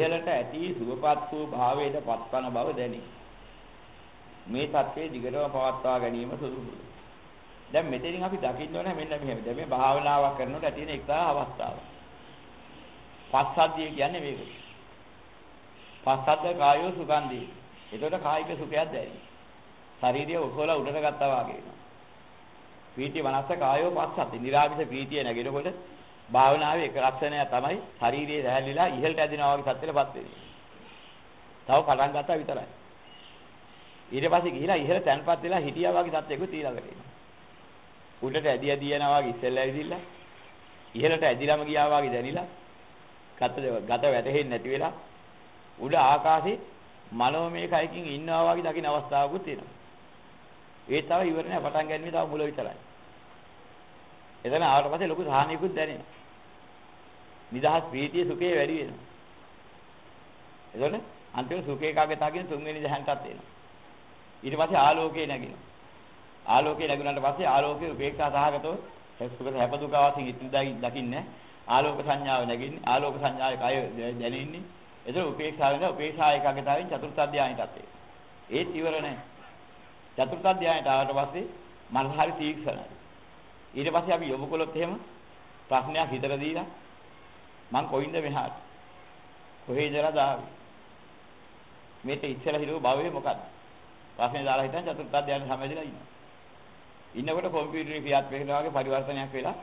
ඉහළට ඇති සුවපත් වූ භාවයට පත්වන බව දැනේ. මේ தත්ත්වයේ දිගටම පවත්වා ගැනීම සුදුසුයි. දැන් මෙතනින් අපි දකින්න ඕනේ මෙන්න මෙහෙම. දැන් මේ භාවනාවක් කරනකොට ඇති වෙන එක්තරා අවස්ථාවක්. පස්සද්ධිය කියන්නේ මේක. පස්සද්ධ කායෝ සුගන්ධි. ඒකට කායික සුඛයක් දැනෙනවා. ශරීරය උසවලා උඩට ගත්තා වගේ වෙනවා. පීටි වනස්ස කායෝ පස්සද්ධි. නිරාමිෂ පීටිය නැගෙනකොට භාවනාවේ එක ලක්ෂණය තමයි ශරීරයේ රැහැලිලා ඉහළට ඇදිනවා වගේ සත්‍යයටපත් වෙන්නේ. තව පටන් ගත්තා විතරයි. ඊට පස්සේ ගිහිලා ඉහළ තැන්පත් වෙලා හිටියා වගේ සත්‍යයකුත් ඊළඟට එනවා. උඩට ඇදි ඇදි යනවා වගේ ඉස්සෙල්ලා ඇවිදිලා ඉහළට ඇදිලාම ගියා වගේ දැනිලා ගත ගත වැටෙන්නේ නැති වෙලා උඩ ආකාශේ මනෝමය කයකින් ඉන්නවා වගේ දකින්න අවස්ථාවකුත් තියෙනවා. ඒ තව ඉවර නෑ පටන් ගන්නේ තව මුල විතරයි. එතන ආවට පස්සේ ලොකු සාහනයකුත් දැනෙනවා. නිදහස් ප්‍රීතිය සුඛය වැඩි වෙනවා. එතකොට අන්තිම සුඛ ඒකාග්‍රතාවකින් තුන්වෙනි ධ්‍යානටත් එනවා. ඊට පස්සේ ආලෝකය නැගිනවා. ආලෝකය ලැබුණාට පස්සේ ආලෝකයේ උපේක්ෂා සහගතව සුඛ හැප දුක වාසින් ඉතිරි දකින්නේ ආලෝක සංඥාව නැගින්නේ ආලෝක සංඥාවේ කය දැනෙන්නේ එතකොට උපේක්ෂාවෙන් උපේක්ෂා ඒකාග්‍රතාවෙන් චතුර්ථ ධානයටත් ඒත් ඉවර නැහැ චතුර්ථ ධානයට ආවට පස්සේ මනස හරි තීක්ෂණයි ඊට පස්සේ අපි යොමු කළොත් එහෙම ප්‍රශ්නයක් හිතට දීලා මං කොයින්ද මෙහාට කොහේදලා දාවි මේක ඉස්සලා හිරුව භවයේ මොකද්ද ප්‍රශ්නේ දාලා හිටන් චතුර්ථ ධානය සමවැදිලා ඉන්නවා ඉන්නකොට කම්පියුටරේ ක්‍රියාත්මක වෙනවා වගේ පරිවර්තනයක් වෙලා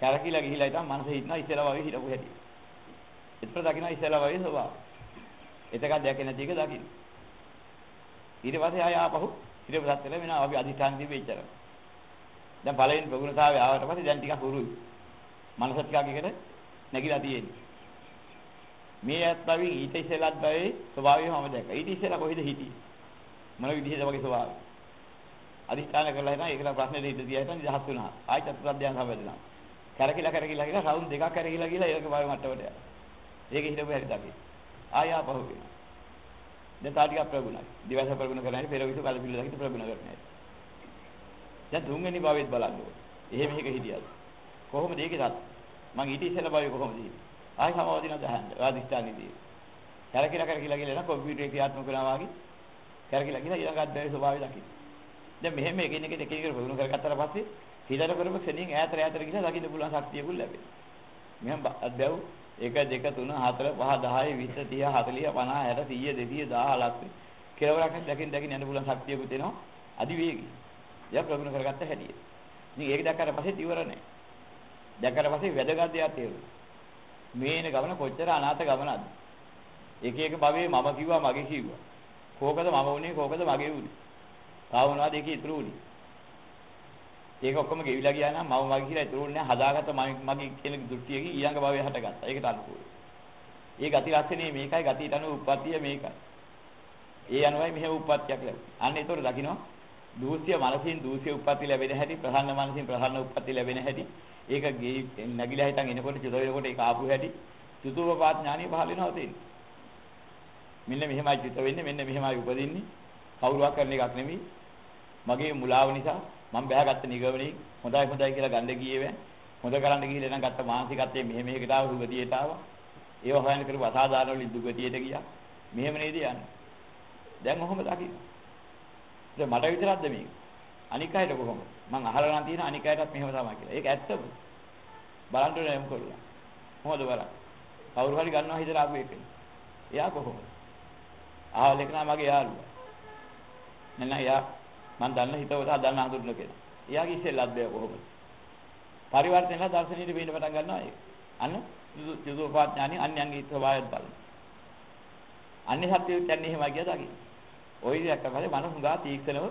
කැරකිලා ගිහිලා ඉතින් මනස හිටනවා ඉස්සෙල්ලා වගේ හිටපු හැටි. ඒතර දකින්න ඉස්සෙල්ලා වගේ ස්වභාවය. එතකක් දැකේ නැති එක දකින්න. ඊට පස්සේ ආය ආපහු ඊට පස්සේ වෙනවා අපි අධිෂ්ඨාන දීපෙච්චර. දැන් පළවෙනි ප්‍රගුණතාවය ආවට පස්සේ දැන් ටිකක් හුරුයි. මනස ටිකක් එකට නැగిලා තියෙන්නේ. මේ ඇත්තවින් ඊට ඉස්සෙල්ලත් බවේ ස්වභාවයම දැක්කා. ඊට ඉස්සෙල්ලා කොහෙද හිටියේ? මොන විදිහද වගේ ස්වභාවය? අදිස්ථාන කරලා හිටන් ඒකලා ප්‍රශ්නේ දෙන්න දිහා හිටන් නිදහස් වුණා. ආයි චතුරාර්ය ධ්‍යාන සම්බන්ධනවා. කරකිලා කරකිලා කියලා රවුන්ඩ් දෙකක් කරකිලා ගිහලා ඒක භාවය මට්ටමට යනවා. ඒකේ හිටපු හැටි දකි. ආයි ආපහු වෙනවා. දැන් තා ටිකක් ප්‍රගුණයි. දිවස ප්‍රගුණ කරන්නේ පෙර විසු කල පිළිල දකිට ප්‍රගුණ කරන්නේ. දැන් තුන්වෙනි භාවයේත් බලන්න ඕනේ. එහෙම එක හිටියද? කොහොමද ඒකේ තත්? මං ඊට ඉස්සෙල්ලා භාවය කොහොමද හිටියේ? ආයි සමාවදින දහන්න. ආදිස්ථානෙදී. කරකිලා කරකිලා ගිහලා නම් කම්පියුටරේ ක්‍රියාත්මක කරනවා වගේ කරකිලා ගිහලා ඊළඟ අධ්‍යයනයේ ස්වභාවය දකින්න. දැන් මෙහෙම එකින් එක එක එක ප්‍රගුණ කරගත්තාට පස්සේ හිතට කරපු ක්ෂණින් ඈතට ඈතට ගිහලා දකින්න පුළුවන් ශක්තියකුත් ලැබෙනවා. මෙහෙම අධ්‍යව 1 2 3 4 5 10 20 30 40 50 60 100 200 1000 ලක්ෂ කෙලවරක් දකින්න දකින්න යන්න පුළුවන් ශක්තියකුත් එනවා. අදිවේගී. දැන් ප්‍රගුණ කරගත්ත හැටි. ඉතින් ඒක දැක්කට පස්සේ ඉවර නැහැ. දැක්කට පස්සේ වැදගත් දෙයක් තේරුණා. මේන ගමන කොච්චර අනාථ ගමනක්ද? එක එක භවයේ මම කිව්වා මගේ කිව්වා. කෝකද මම උනේ කෝකද මගේ උනේ. තාම මොනවද ඒකේ ඉතුරු උනේ? ඒක ඔක්කොම ගෙවිලා ගියා නම් මම මගේ කියලා ඉතුරු උනේ හදාගත්ත මගේ කියන දෘෂ්ටියකින් ඊළඟ භවයේ හටගත්තා. ඒකට අනුකූලයි. ඒ ගති ලක්ෂණේ මේකයි ගතියට අනුව උප්පත්තිය මේකයි. ඒ අනුවයි මෙහෙම උප්පත්තියක් ලැබෙන්නේ. අන්න ඒතකොට දකින්න දූෂ්‍ය මනසින් දූෂ්‍ය උප්පත්ති ලැබෙන හැටි ප්‍රසන්න මනසින් ප්‍රසන්න උප්පත්ති ලැබෙන හැටි ඒක නැగిලා හිටන් එනකොට චුත වෙනකොට ඒක ආපු හැටි චතුපපාත ඥානිය පහල වෙනවා තියෙන්නේ. මෙන්න මෙහෙමයි චිත වෙන්නේ මෙන්න මෙහෙමයි උපදින්නේ. කවුරුවක් කරන එකක් නෙමෙයි. මගේ මුලාව නිසා මම බෑගත්ත නිගමනේ හොඳයි හොඳයි කියලා ගන්න ගියේ වේ හොඳ කරන්න ගිහිල්ලා නම් ගත්ත මානසිකත්වයේ මෙහෙ මෙහෙකට ආව සුගතියට ආවා. ඒව හොයන්න කරපු අසාධාරණ වලින් දුගතියට ගියා. මෙහෙම නේද යන්නේ? දැන් කොහොමද දකින්නේ. දැන් මට විතරක්ද මේක? අනික් අයට කොහොමද මං අහලා නම් තියෙන අනික් අයටත් මෙහෙම තමයි කියලා ඒක ඇත්තද බලන්න ඕනේ මොකද කොහොමද බලන්න කවුරු හරි ගන්නවා හිතලා ආපු එකනේ එයා කොහොමද ආවල එක නම් මගේ යාළුවා නෑ නෑ යා මම දන්න හිතවතා දන්න හඳුනන කෙනා. එයාගේ ඉස්සෙල්ලත් බෑ කොහොමද? පරිවර්තනලා දර්ශනීය වෙන්න පටන් ගන්නවා ඒක. අන්න යුදෝපාත් ඥානි අන්‍යයන්ගේ ස්වභාවයත් බලන. අන්‍ය සත්‍ය කියන්නේ එහෙමයි කියලා දකින්න. ওই විදිහට කරලා මන හුඟා තීක්ෂණව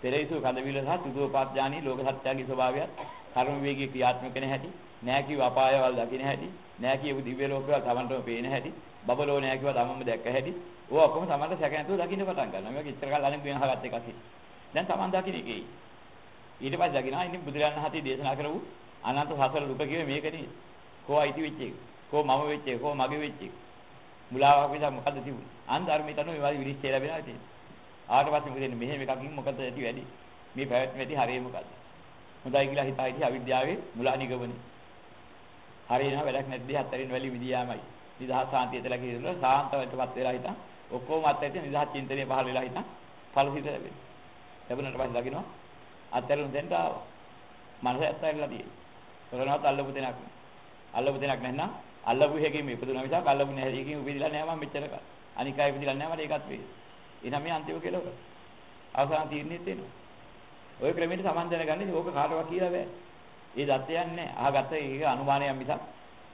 පෙරයිසු කඳවිල සහ යුදෝපාත් ඥානි ලෝක සත්‍යයේ ස්වභාවයත් කර්ම වේගයේ ක්‍රියාත්මක වෙන හැටි නෑ කිව්ව අපායවල් දකින්න හැටි නෑ කියපු දිව්‍ය ලෝකවල තමන්ටම පේන හැටි බබලෝ නෑ කිව්ව තමන්ම දැක්ක හැටි ඕවා ඔක්කොම තමන්ට සැක නැතුව දකින්න පටන් ගන්නවා මේක ඉස්සර කාලේ අනිත් වෙන හගත් එකක් දැන් Taman දකින්න එකේ. ඊට පස්සේ දකින්න ඉන්නේ බුදුරජාණන් වහන්සේ දේශනා කරපු අනන්ත සසර දුක කියේ මේක නේද? කෝ අයිති වෙච්ච එක. කෝ මම වෙච්ච එක. කෝ මගේ වෙච්ච එක. මුලාවක් විතර මොකද්ද තිබුණේ? අන් ධර්මයට අනුව මේ වගේ විනිශ්චය ලැබෙනවා තියෙන්නේ. ආවට පස්සේ මොකද වෙන්නේ? මෙහෙම එකකින් මොකද ඇති වැඩි? මේ පැවැත්ම ඇති හරිය මොකද්ද? හොඳයි කියලා හිතා හිටිය අවිද්‍යාවේ මුලා නිගමනේ. හරියනවා වැඩක් නැද්දී හතරින් වැලි විදියාමයි. නිදහස් සාන්තිය කියලා කියනකොට සාන්තවටපත් වෙලා හිටන් ඔක්කොම අත්හැරිය නිදහස් චින්තනය පහළ වෙලා හිටන් ඵලසිත ලැබෙනවා. ලැබුණාට පස්සේ දකින්න අත්හැරුණු දෙන්න ආවා. මනස ඇත්තයිලා තියෙනවා. කරනවත් අල්ලපු දෙයක් නෑ. අල්ලපු දෙයක් නැත්නම් අල්ලපු එකකින් ඉපදුනා මිසක් අල්ලපු නැහැ එකකින් උපදිලා නෑ මම මෙච්චර කල්. අනික අය ඉපදිලා නෑ මට ඒකත් වේ. එනම් මේ අන්තිම කෙලවර. අවසාන තීරණෙත් එනවා. ওই ක්‍රමයට සමන් දැනගන්නේ ඕක කාටවත් කියලා බෑ. ඒ தත්ත්වයක් නෑ. අහගත ඒක අනුමානයක් මිසක්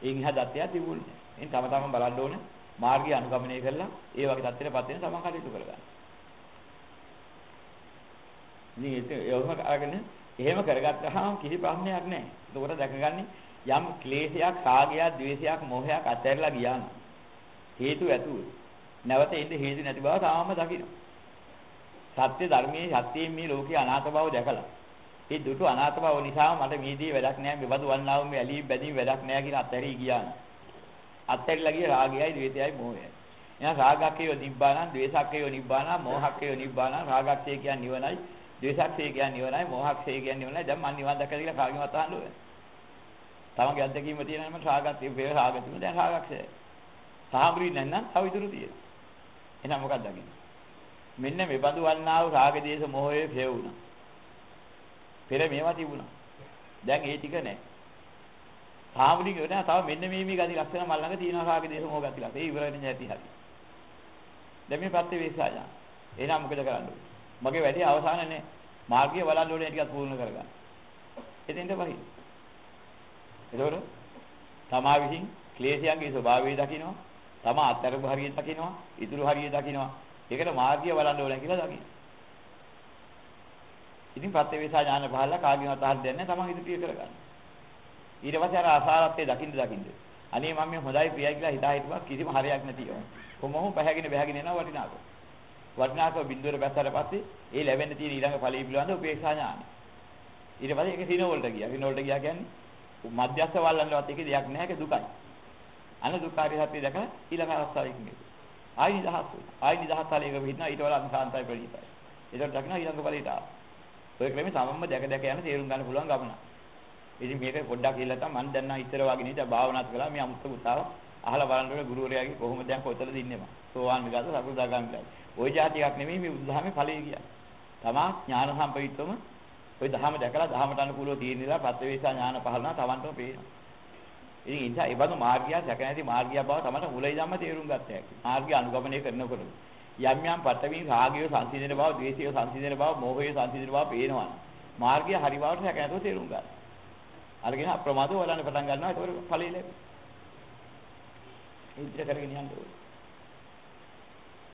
ඒන් එහා தත්ත්වයක් තිබුණේ නෑ. ඉතින් තම තමන් බලන්න ඕන මාර්ගය අනුගමනය කරලා ඒ වගේ தත්ත්වයටපත් වෙන තමන් කටයුතු කරගන්න. ඉතින් ඒක යොමක අරගෙන එහෙම කරගත්තාම කිසි ප්‍රශ්නයක් නෑ. ඒකට දැකගන්නේ යම් ක්ලේශයක්, රාගයක්, ද්වේෂයක්, මෝහයක් අත්හැරලා ගියා නම් හේතු ඇතුව නැවත එන්න හේතු නැති බව තාමම දකින්න. සත්‍ය ධර්මයේ සත්‍යයෙන් මේ ලෝකේ අනාථ බව දැකලා ඒ දුටු අනාථ බව නිසා මට මේදී වැඩක් නැහැ මෙබඳු වන්නා වූ මේ ඇලී බැඳී වැඩක් නැහැ කියලා අත්හැරී ගියා. අත්හැරිලා ගිය රාගයයි ද්වේෂයයි මෝහයයි. එහෙනම් රාගක්කේය නිබ්බානං ද්වේෂක්කේය නිබ්බානං මෝහක්කේය නිබ්බානං රාගක්කේ කියන්නේ නිවනයි ද්වේෂක්කේ කියන්නේ නිවනයි මෝහක්කේ කියන්නේ නිවනයි දැන් මම නිවන් දැකලා කියලා කාගෙන්වත් අහන්න ඕනේ. තමන්ගේ අත්දැකීම තියෙනම රාගත් වේ රාගතුන දැන් රාගක්ෂය. සාහබ්‍රි නැත්නම් තව ඉතුරු තියෙනවා. එහෙනම් මොකක්ද දකින්නේ? මෙන්න මෙබඳු වන්නා වූ රාග දේශ මොහයේ හේවුණා. පෙර මේවා තිබුණා. දැන් ඒ ටික නැහැ. සාමුලික වෙන තව මෙන්න මේ මේ ගති ලක්ෂණ මල් ළඟ තියෙනවා රාග දේශ මොහ ගති ලක්ෂණ. ඒ ඉවර වෙන්නේ නැති හැටි. දැන් මේ පත්‍ය වේසායන. එහෙනම් මොකද කරන්න ඕනේ? මගේ වැඩේ අවසාන නැහැ. මාර්ගය බලන්න ඕනේ ටිකක් පුහුණු කරගන්න. එතෙන්ට වහි. එතකොට තමා විසින් ක්ලේශයන්ගේ ස්වභාවය දකිනවා. තමා අත්තරබ හරිය දකිනවා. ඉතුරු හරිය දකිනවා. ඒකට මාර්ගය බලන්න ඕනේ කියලා දකින්න. ඉතින් ප්‍රත්‍යවේසා ඥාන පහළ කාගෙන්වත් අහන්න දෙන්නේ නැහැ. තමන් ඉදිරිය කරගන්න. ඊට පස්සේ අර අසාරත්වයේ දකින්න දකින්න. අනේ මම මේ හොඳයි ප්‍රියයි කියලා හිතා හිටුවා කිසිම හරයක් නැතිව. කොහොමම පැහැගෙන බැහැගෙන යනවා වටිනාකම. වටිනාකම බිඳුවර බැස්සට පස්සේ ඒ ලැබෙන්න තියෙන ඊළඟ ඵලයේ පිළිබඳ උපේක්ෂා ඥානයි. ඊට පස්සේ ඒක සින වලට ගියා. සින වලට ගියා කියන්නේ මධ්‍යස්ථ වල්ලන්නවත් ඒකේ දෙයක් නැහැ ඒක දුකයි. අනදුකාරී සත්‍ය දැකලා ඊළඟ අවස්ථාවේ ඉන්නේ. ආයි නිදහස් වෙනවා. ආයි නිදහස් තලයක වෙහිනවා ඊට වඩා අනිසාන්තයි ප්‍රණීතයි. ඒකට දකින්න ඊළඟ ඵලයට ආවා. ඔය ක්‍රමේ සමම්ම දැක දැක යන තේරුම් ගන්න පුළුවන් ගමන. ඉතින් මේක පොඩ්ඩක් ඉල්ල නැත්නම් මම දැන් නම් ඉතර වගේ නේද භාවනාත් කළා මේ අමුත්ත උසාව අහලා බලනකොට ගුරුවරයාගේ කොහොමද දැන් කොතලද ඉන්නේ මම. සෝවාන් විගත සකෘදාගාමී කියලා. ওই જાතියක් නෙමෙයි මේ බුදුදහමේ ඵලය කියන්නේ. තමා ඥාන සම්පවිත්වම ওই ධහම දැකලා ධහමට අනුකූලව තියෙන ඉඳලා ප්‍රත්‍යවේක්ෂා ඥාන පහළනවා තවන්ටම පේනවා. ඉතින් ඒ නිසා ඒ බඳු මාර්ගය දැක නැති මාර්ගය බව තමයි මුලින් ධම්ම තේරුම් ගත්ත හැකි. මාර්ගය අනුගමනය කරනකොට යම් යම් පටවින් රාගය සංසිඳන බව, ද්වේෂය සංසිඳන බව, මෝහය සංසිඳන බව පේනවා. මාර්ගය හරි බවට හැක නැතුව තේරුම් ගන්න. අරගෙන අප්‍රමාදව වලන්න පටන් ගන්නවා. ඒක ඵලෙ ලැබෙනවා. ඉදිරිය කරගෙන යන්න ඕනේ.